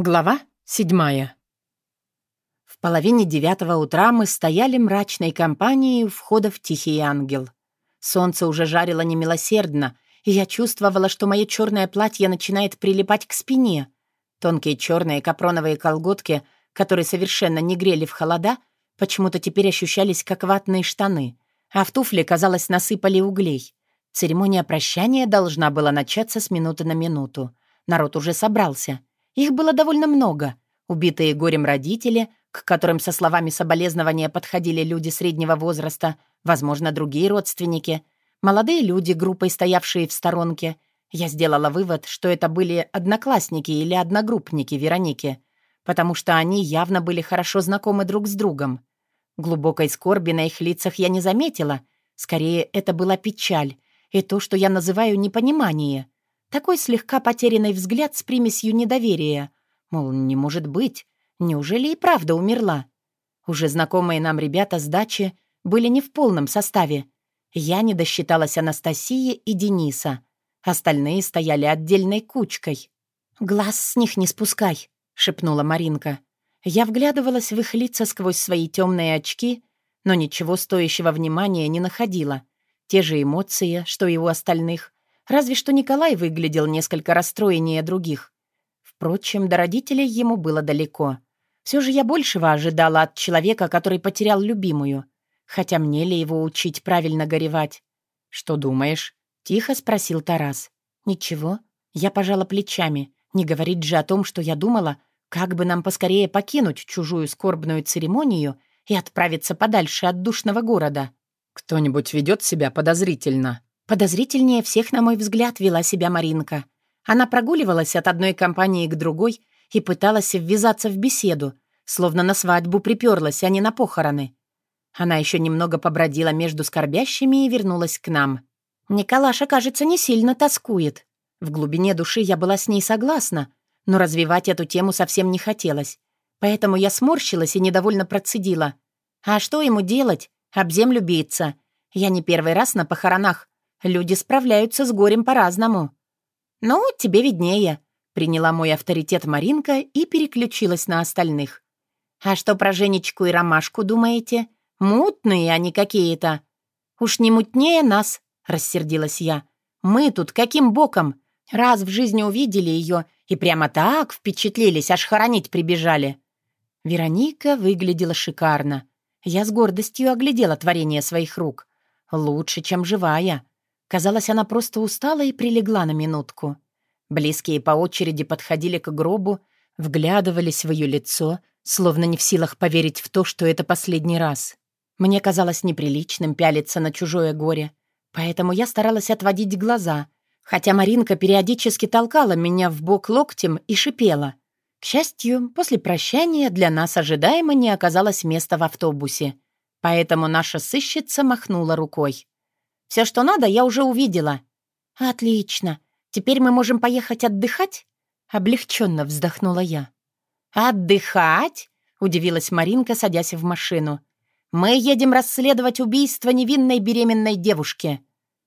Глава седьмая. В половине девятого утра мы стояли мрачной компанией у входа в Тихий Ангел. Солнце уже жарило немилосердно, и я чувствовала, что мое черное платье начинает прилипать к спине. Тонкие черные капроновые колготки, которые совершенно не грели в холода, почему-то теперь ощущались как ватные штаны, а в туфли, казалось, насыпали углей. Церемония прощания должна была начаться с минуты на минуту. Народ уже собрался — их было довольно много. Убитые горем родители, к которым со словами соболезнования подходили люди среднего возраста, возможно, другие родственники, молодые люди, группой стоявшие в сторонке. Я сделала вывод, что это были одноклассники или одногруппники Вероники, потому что они явно были хорошо знакомы друг с другом. Глубокой скорби на их лицах я не заметила. Скорее, это была печаль и то, что я называю непонимание — такой слегка потерянный взгляд с примесью недоверия. Мол, не может быть. Неужели и правда умерла? Уже знакомые нам ребята с дачи были не в полном составе. Я не досчиталась Анастасии и Дениса. Остальные стояли отдельной кучкой. «Глаз с них не спускай», — шепнула Маринка. Я вглядывалась в их лица сквозь свои темные очки, но ничего стоящего внимания не находила. Те же эмоции, что и у остальных, Разве что Николай выглядел несколько расстроеннее других. Впрочем, до родителей ему было далеко. Все же я большего ожидала от человека, который потерял любимую. Хотя мне ли его учить правильно горевать? «Что думаешь?» — тихо спросил Тарас. «Ничего». Я пожала плечами. Не говорить же о том, что я думала, как бы нам поскорее покинуть чужую скорбную церемонию и отправиться подальше от душного города. «Кто-нибудь ведет себя подозрительно?» Подозрительнее всех, на мой взгляд, вела себя Маринка. Она прогуливалась от одной компании к другой и пыталась ввязаться в беседу, словно на свадьбу приперлась, а не на похороны. Она еще немного побродила между скорбящими и вернулась к нам. Николаша, кажется, не сильно тоскует. В глубине души я была с ней согласна, но развивать эту тему совсем не хотелось. Поэтому я сморщилась и недовольно процедила. А что ему делать? Об землю биться. Я не первый раз на похоронах, Люди справляются с горем по-разному». «Ну, тебе виднее», — приняла мой авторитет Маринка и переключилась на остальных. «А что про Женечку и Ромашку думаете? Мутные они какие-то». «Уж не мутнее нас», — рассердилась я. «Мы тут каким боком? Раз в жизни увидели ее и прямо так впечатлились, аж хоронить прибежали». Вероника выглядела шикарно. Я с гордостью оглядела творение своих рук. Лучше, чем живая. Казалось, она просто устала и прилегла на минутку. Близкие по очереди подходили к гробу, вглядывались в ее лицо, словно не в силах поверить в то, что это последний раз. Мне казалось неприличным пялиться на чужое горе, поэтому я старалась отводить глаза, хотя Маринка периодически толкала меня в бок локтем и шипела. К счастью, после прощания для нас ожидаемо не оказалось места в автобусе, поэтому наша сыщица махнула рукой. Все, что надо, я уже увидела». «Отлично. Теперь мы можем поехать отдыхать?» Облегченно вздохнула я. «Отдыхать?» — удивилась Маринка, садясь в машину. «Мы едем расследовать убийство невинной беременной девушки».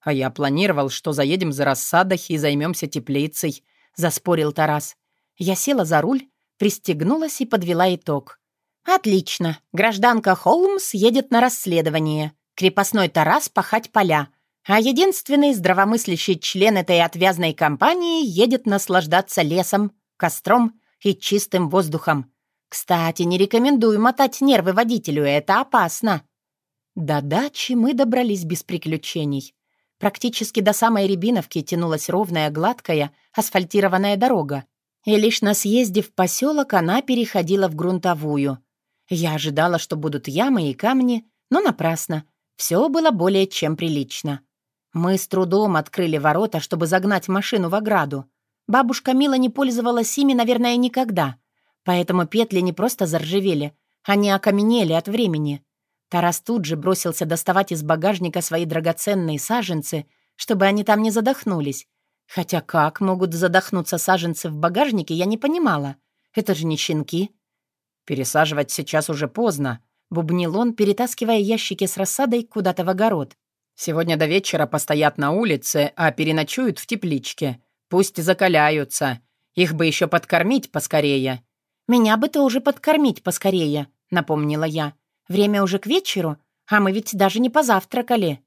«А я планировал, что заедем за рассадой и займемся теплицей», — заспорил Тарас. Я села за руль, пристегнулась и подвела итог. «Отлично. Гражданка Холмс едет на расследование крепостной Тарас пахать поля, а единственный здравомыслящий член этой отвязной компании едет наслаждаться лесом, костром и чистым воздухом. Кстати, не рекомендую мотать нервы водителю, это опасно. До дачи мы добрались без приключений. Практически до самой Рябиновки тянулась ровная, гладкая, асфальтированная дорога. И лишь на съезде в поселок она переходила в грунтовую. Я ожидала, что будут ямы и камни, но напрасно. Все было более чем прилично. Мы с трудом открыли ворота, чтобы загнать машину в ограду. Бабушка Мила не пользовалась ими, наверное, никогда. Поэтому петли не просто заржавели, они окаменели от времени. Тарас тут же бросился доставать из багажника свои драгоценные саженцы, чтобы они там не задохнулись. Хотя как могут задохнуться саженцы в багажнике, я не понимала. Это же не щенки. «Пересаживать сейчас уже поздно», Бубнил он, перетаскивая ящики с рассадой куда-то в огород. «Сегодня до вечера постоят на улице, а переночуют в тепличке. Пусть закаляются. Их бы еще подкормить поскорее». «Меня бы тоже подкормить поскорее», — напомнила я. «Время уже к вечеру, а мы ведь даже не позавтракали».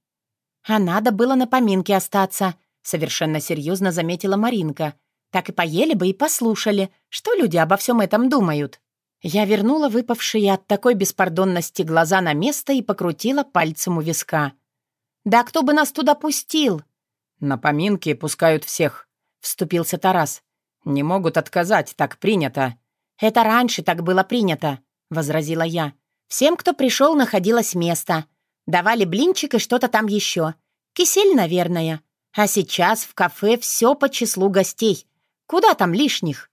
«А надо было на поминке остаться», — совершенно серьезно заметила Маринка. «Так и поели бы и послушали, что люди обо всем этом думают». Я вернула выпавшие от такой беспардонности глаза на место и покрутила пальцем у виска. «Да кто бы нас туда пустил?» «На поминки пускают всех», — вступился Тарас. «Не могут отказать, так принято». «Это раньше так было принято», — возразила я. «Всем, кто пришел, находилось место. Давали блинчик и что-то там еще. Кисель, наверное. А сейчас в кафе все по числу гостей. Куда там лишних?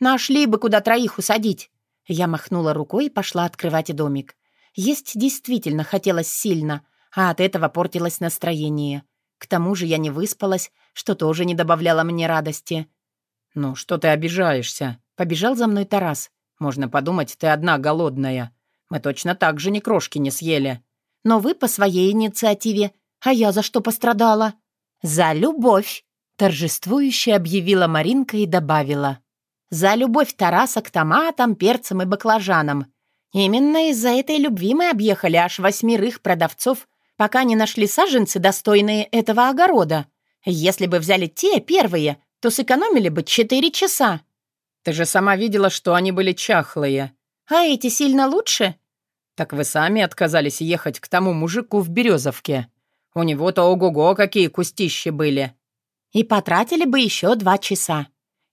Нашли бы, куда троих усадить. Я махнула рукой и пошла открывать домик. Есть действительно хотелось сильно, а от этого портилось настроение. К тому же я не выспалась, что тоже не добавляло мне радости. «Ну, что ты обижаешься?» — побежал за мной Тарас. «Можно подумать, ты одна голодная. Мы точно так же ни крошки не съели». «Но вы по своей инициативе, а я за что пострадала?» «За любовь!» — торжествующе объявила Маринка и добавила. За любовь Тараса к томатам, перцам и баклажанам. Именно из-за этой любви мы объехали аж восьмерых продавцов, пока не нашли саженцы, достойные этого огорода. Если бы взяли те, первые, то сэкономили бы четыре часа. Ты же сама видела, что они были чахлые. А эти сильно лучше? Так вы сами отказались ехать к тому мужику в Березовке. У него-то ого-го, какие кустищи были. И потратили бы еще два часа.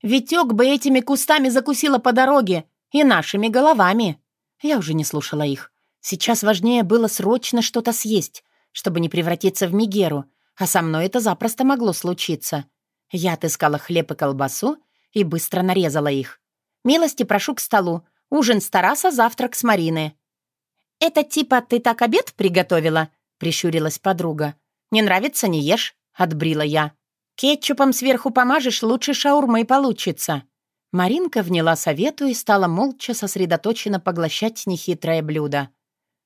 Витек бы этими кустами закусила по дороге и нашими головами. Я уже не слушала их. Сейчас важнее было срочно что-то съесть, чтобы не превратиться в Мигеру, а со мной это запросто могло случиться. Я отыскала хлеб и колбасу и быстро нарезала их. «Милости прошу к столу. Ужин с Тараса, завтрак с Марины». «Это типа ты так обед приготовила?» — прищурилась подруга. «Не нравится — не ешь», — отбрила я. Кетчупом сверху помажешь, лучше шаурмы получится». Маринка вняла совету и стала молча сосредоточенно поглощать нехитрое блюдо.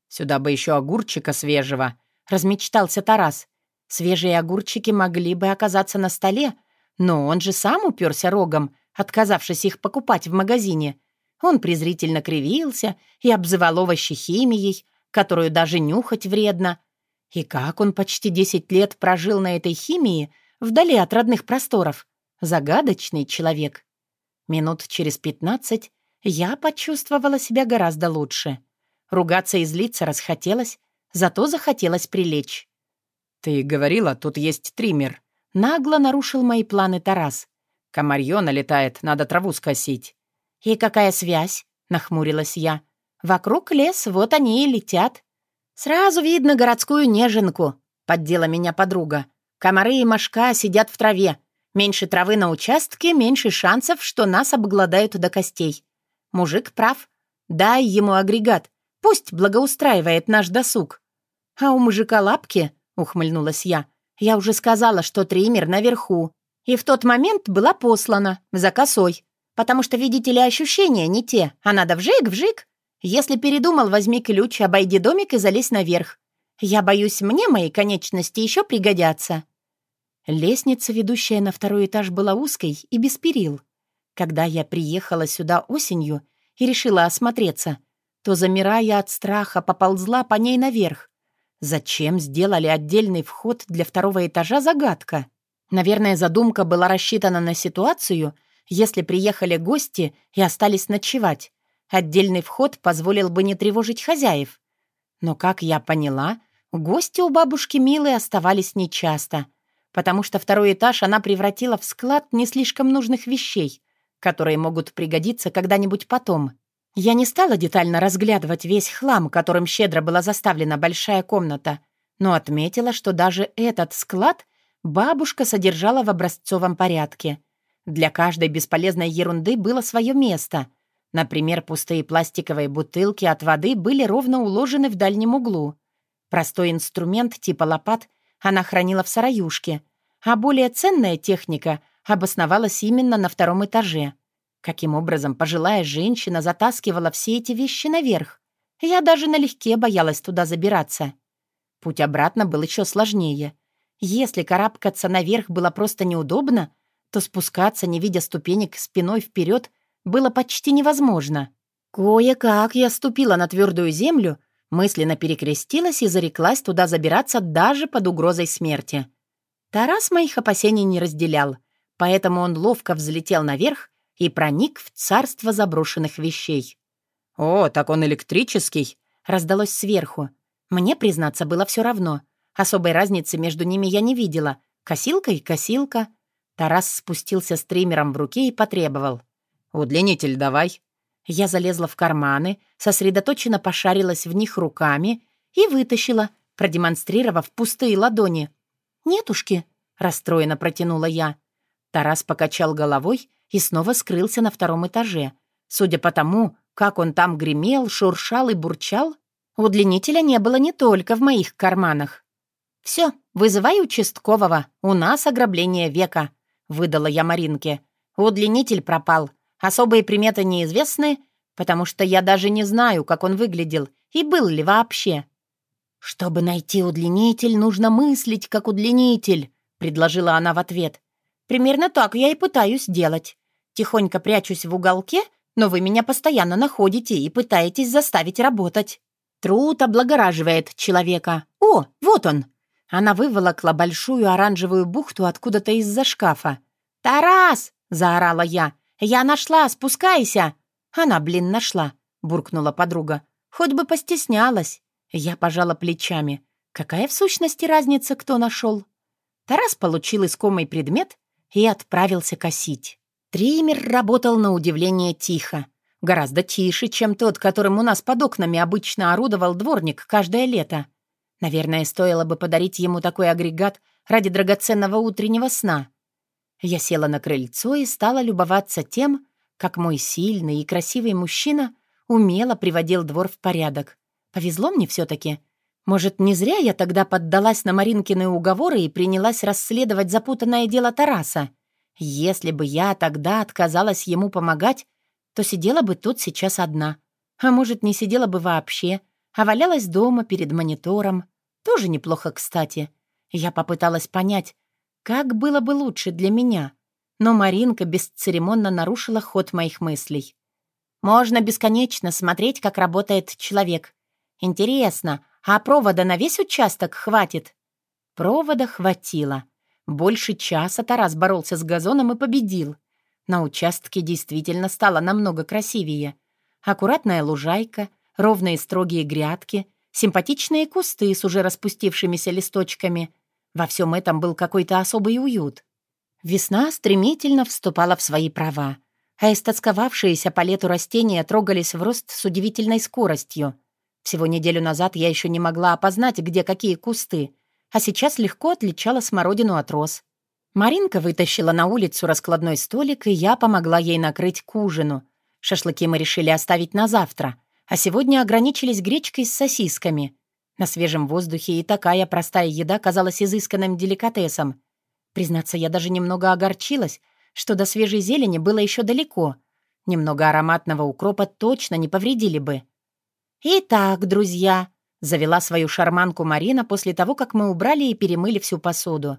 «Сюда бы еще огурчика свежего», — размечтался Тарас. «Свежие огурчики могли бы оказаться на столе, но он же сам уперся рогом, отказавшись их покупать в магазине. Он презрительно кривился и обзывал овощи химией, которую даже нюхать вредно. И как он почти десять лет прожил на этой химии — вдали от родных просторов. Загадочный человек. Минут через пятнадцать я почувствовала себя гораздо лучше. Ругаться и злиться расхотелось, зато захотелось прилечь. «Ты говорила, тут есть триммер». Нагло нарушил мои планы Тарас. «Комарьё налетает, надо траву скосить». «И какая связь?» — нахмурилась я. «Вокруг лес, вот они и летят». «Сразу видно городскую неженку», — поддела меня подруга. Комары и мошка сидят в траве. Меньше травы на участке, меньше шансов, что нас обгладают до костей. Мужик прав. Дай ему агрегат. Пусть благоустраивает наш досуг. А у мужика лапки, ухмыльнулась я. Я уже сказала, что триммер наверху. И в тот момент была послана, за косой. Потому что, видите ли, ощущения не те, а надо вжик-вжик. Если передумал, возьми ключ, обойди домик и залезь наверх. Я боюсь, мне мои конечности еще пригодятся. Лестница, ведущая на второй этаж, была узкой и без перил. Когда я приехала сюда осенью и решила осмотреться, то, замирая от страха, поползла по ней наверх. Зачем сделали отдельный вход для второго этажа — загадка. Наверное, задумка была рассчитана на ситуацию, если приехали гости и остались ночевать. Отдельный вход позволил бы не тревожить хозяев. Но, как я поняла, гости у бабушки Милы оставались нечасто — потому что второй этаж она превратила в склад не слишком нужных вещей, которые могут пригодиться когда-нибудь потом. Я не стала детально разглядывать весь хлам, которым щедро была заставлена большая комната, но отметила, что даже этот склад бабушка содержала в образцовом порядке. Для каждой бесполезной ерунды было свое место. Например, пустые пластиковые бутылки от воды были ровно уложены в дальнем углу. Простой инструмент типа лопат — она хранила в сараюшке, а более ценная техника обосновалась именно на втором этаже. Каким образом пожилая женщина затаскивала все эти вещи наверх? Я даже налегке боялась туда забираться. Путь обратно был еще сложнее. Если карабкаться наверх было просто неудобно, то спускаться, не видя ступенек спиной вперед, было почти невозможно. Кое-как я ступила на твердую землю, мысленно перекрестилась и зареклась туда забираться даже под угрозой смерти. Тарас моих опасений не разделял, поэтому он ловко взлетел наверх и проник в царство заброшенных вещей. «О, так он электрический!» — раздалось сверху. Мне, признаться, было все равно. Особой разницы между ними я не видела. Косилка и косилка. Тарас спустился с триммером в руке и потребовал. «Удлинитель давай». Я залезла в карманы, сосредоточенно пошарилась в них руками и вытащила, продемонстрировав пустые ладони. «Нетушки», — расстроенно протянула я. Тарас покачал головой и снова скрылся на втором этаже. Судя по тому, как он там гремел, шуршал и бурчал, удлинителя не было не только в моих карманах. «Все, вызывай участкового, у нас ограбление века», — выдала я Маринке. «Удлинитель пропал, особые приметы неизвестны, потому что я даже не знаю, как он выглядел и был ли вообще». «Чтобы найти удлинитель, нужно мыслить, как удлинитель», — предложила она в ответ. «Примерно так я и пытаюсь делать. Тихонько прячусь в уголке, но вы меня постоянно находите и пытаетесь заставить работать. Труд облагораживает человека. О, вот он!» Она выволокла большую оранжевую бухту откуда-то из-за шкафа. «Тарас!» — заорала я. «Я нашла, спускайся!» «Она, блин, нашла!» — буркнула подруга. «Хоть бы постеснялась!» Я пожала плечами. Какая в сущности разница, кто нашел? Тарас получил искомый предмет и отправился косить. Триммер работал на удивление тихо. Гораздо тише, чем тот, которым у нас под окнами обычно орудовал дворник каждое лето. Наверное, стоило бы подарить ему такой агрегат ради драгоценного утреннего сна. Я села на крыльцо и стала любоваться тем, как мой сильный и красивый мужчина умело приводил двор в порядок. Повезло мне все-таки. Может, не зря я тогда поддалась на Маринкины уговоры и принялась расследовать запутанное дело Тараса. Если бы я тогда отказалась ему помогать, то сидела бы тут сейчас одна. А может, не сидела бы вообще, а валялась дома перед монитором. Тоже неплохо, кстати. Я попыталась понять, как было бы лучше для меня. Но Маринка бесцеремонно нарушила ход моих мыслей. Можно бесконечно смотреть, как работает человек. Интересно, а провода на весь участок хватит? Провода хватило. Больше часа Тарас боролся с газоном и победил. На участке действительно стало намного красивее. Аккуратная лужайка, ровные строгие грядки, симпатичные кусты с уже распустившимися листочками. Во всем этом был какой-то особый уют. Весна стремительно вступала в свои права, а истосковавшиеся по лету растения трогались в рост с удивительной скоростью. Всего неделю назад я еще не могла опознать, где какие кусты, а сейчас легко отличала смородину от роз. Маринка вытащила на улицу раскладной столик, и я помогла ей накрыть к ужину. Шашлыки мы решили оставить на завтра, а сегодня ограничились гречкой с сосисками. На свежем воздухе и такая простая еда казалась изысканным деликатесом. Признаться, я даже немного огорчилась, что до свежей зелени было еще далеко. Немного ароматного укропа точно не повредили бы. «Итак, друзья», — завела свою шарманку Марина после того, как мы убрали и перемыли всю посуду.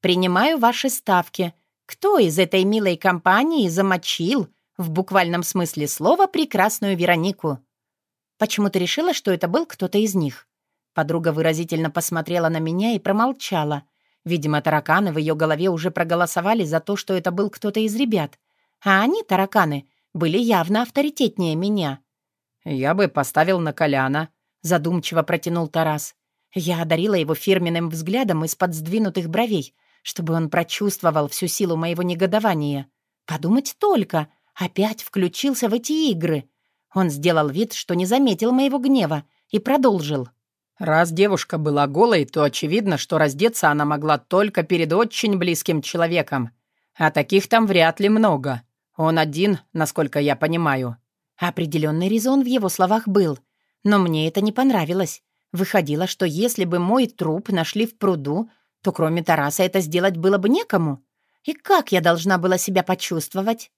«Принимаю ваши ставки. Кто из этой милой компании замочил, в буквальном смысле слова, прекрасную Веронику?» Почему ты решила, что это был кто-то из них?» Подруга выразительно посмотрела на меня и промолчала. Видимо, тараканы в ее голове уже проголосовали за то, что это был кто-то из ребят. А они, тараканы, были явно авторитетнее меня. «Я бы поставил на Коляна», — задумчиво протянул Тарас. Я одарила его фирменным взглядом из-под сдвинутых бровей, чтобы он прочувствовал всю силу моего негодования. Подумать только, опять включился в эти игры. Он сделал вид, что не заметил моего гнева, и продолжил. «Раз девушка была голой, то очевидно, что раздеться она могла только перед очень близким человеком. А таких там вряд ли много. Он один, насколько я понимаю. Определенный резон в его словах был, но мне это не понравилось. Выходило, что если бы мой труп нашли в пруду, то кроме Тараса это сделать было бы некому. И как я должна была себя почувствовать?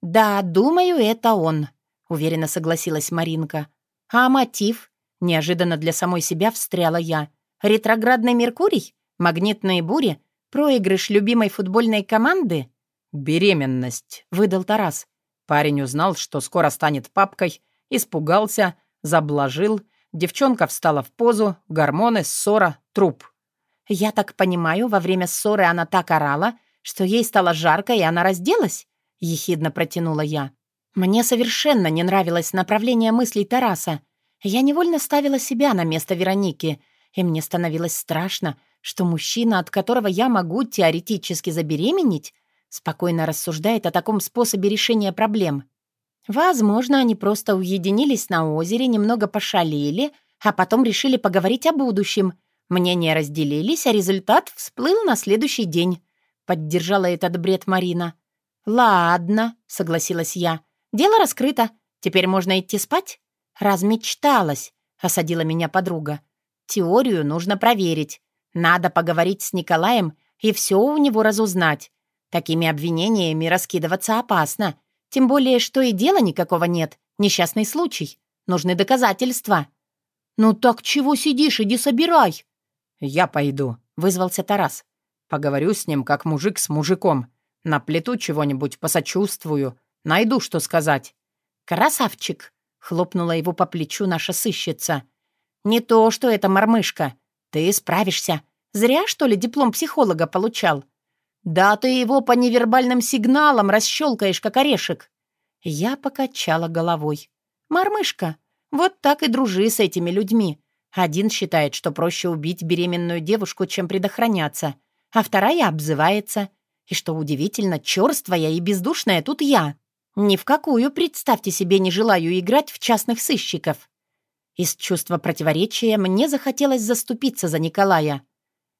«Да, думаю, это он», — уверенно согласилась Маринка. «А мотив?» — неожиданно для самой себя встряла я. «Ретроградный Меркурий? Магнитные бури? Проигрыш любимой футбольной команды?» «Беременность», — выдал Тарас. Парень узнал, что скоро станет папкой, испугался, заблажил, девчонка встала в позу, гормоны, ссора, труп. «Я так понимаю, во время ссоры она так орала, что ей стало жарко, и она разделась?» — ехидно протянула я. Мне совершенно не нравилось направление мыслей Тараса. Я невольно ставила себя на место Вероники, и мне становилось страшно, что мужчина, от которого я могу теоретически забеременеть, спокойно рассуждает о таком способе решения проблем. Возможно, они просто уединились на озере, немного пошалили, а потом решили поговорить о будущем. Мнения разделились, а результат всплыл на следующий день. Поддержала этот бред Марина. «Ладно», — согласилась я. «Дело раскрыто. Теперь можно идти спать?» «Размечталась», — осадила меня подруга. «Теорию нужно проверить. Надо поговорить с Николаем и все у него разузнать. Такими обвинениями раскидываться опасно. Тем более, что и дела никакого нет. Несчастный случай. Нужны доказательства». «Ну так чего сидишь? Иди собирай!» «Я пойду», — вызвался Тарас. «Поговорю с ним, как мужик с мужиком. Наплету чего-нибудь, посочувствую. Найду, что сказать». «Красавчик!» — хлопнула его по плечу наша сыщица. «Не то, что это мормышка. Ты справишься. Зря, что ли, диплом психолога получал?» «Да ты его по невербальным сигналам расщелкаешь, как орешек». Я покачала головой. «Мормышка, вот так и дружи с этими людьми. Один считает, что проще убить беременную девушку, чем предохраняться, а вторая обзывается. И что удивительно, черствая и бездушная тут я. Ни в какую, представьте себе, не желаю играть в частных сыщиков». Из чувства противоречия мне захотелось заступиться за Николая.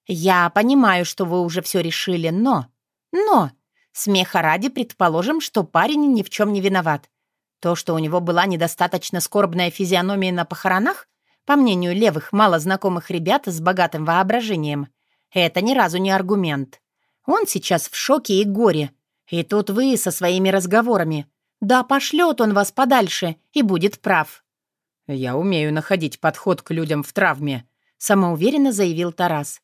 «Я понимаю, что вы уже все решили, но... Но... Смеха ради предположим, что парень ни в чем не виноват. То, что у него была недостаточно скорбная физиономия на похоронах, по мнению левых, мало знакомых ребят с богатым воображением, это ни разу не аргумент. Он сейчас в шоке и горе. И тут вы со своими разговорами. Да пошлет он вас подальше и будет прав. «Я умею находить подход к людям в травме», — самоуверенно заявил Тарас.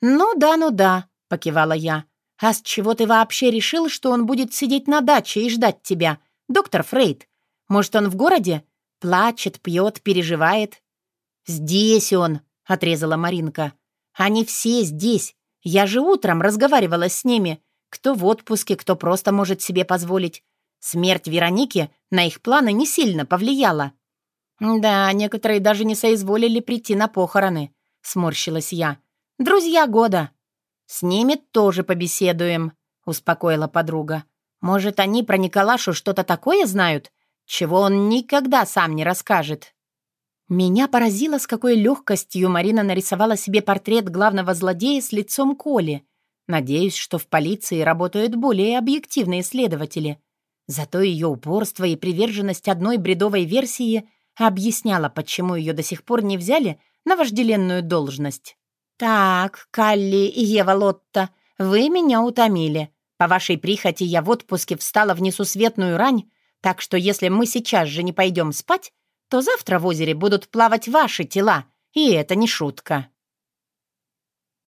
«Ну да, ну да», — покивала я. «А с чего ты вообще решил, что он будет сидеть на даче и ждать тебя, доктор Фрейд? Может, он в городе? Плачет, пьет, переживает?» «Здесь он», — отрезала Маринка. «Они все здесь. Я же утром разговаривала с ними. Кто в отпуске, кто просто может себе позволить. Смерть Вероники на их планы не сильно повлияла». «Да, некоторые даже не соизволили прийти на похороны», — сморщилась я. «Друзья года». «С ними тоже побеседуем», — успокоила подруга. «Может, они про Николашу что-то такое знают, чего он никогда сам не расскажет?» Меня поразило, с какой легкостью Марина нарисовала себе портрет главного злодея с лицом Коли. Надеюсь, что в полиции работают более объективные следователи. Зато ее упорство и приверженность одной бредовой версии объясняла, почему ее до сих пор не взяли на вожделенную должность. «Так, Калли и Ева Лотта, вы меня утомили. По вашей прихоти я в отпуске встала в несусветную рань, так что если мы сейчас же не пойдем спать, то завтра в озере будут плавать ваши тела, и это не шутка».